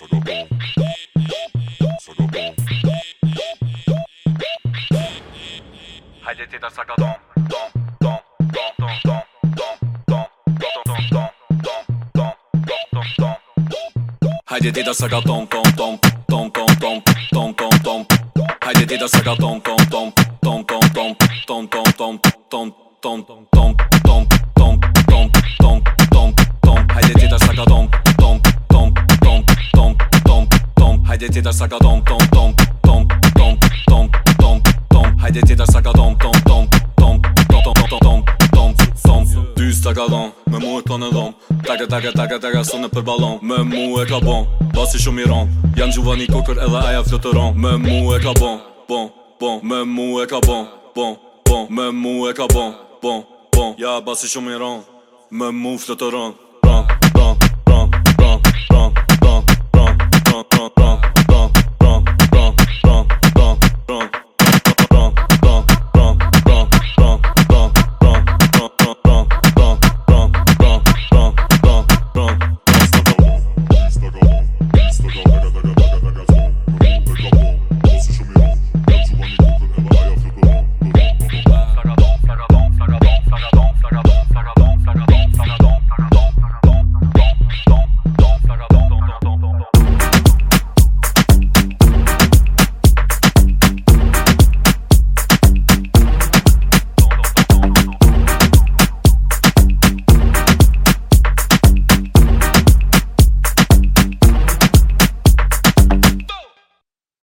はい出てた坂ドンドンドンドンドンドンドどんどんどんどん」「ンドンドンドンはい出てた坂ドどんどんどんどんどん」「ンドンドンドンはい出てた坂ドどんどんどんどんどん」「どんどんどんどん」ンドンドン Hajde ti ta saka ton ton ton ton ton ton Haidete ça Hajde ti ta saka ton ton ton ton ton ton ton ton ton ton ton sta ton ton ton ton ton ton ton Taka taka taka ton ton ton ton mu e ka bon ton ton ton ton ton ton ton ton ton ton ton ton ton ton ton ton bon, ton ton ton ton ton ton bon, ton ton ton ton ton ton bon, ton ton ton ton ton ton ton ton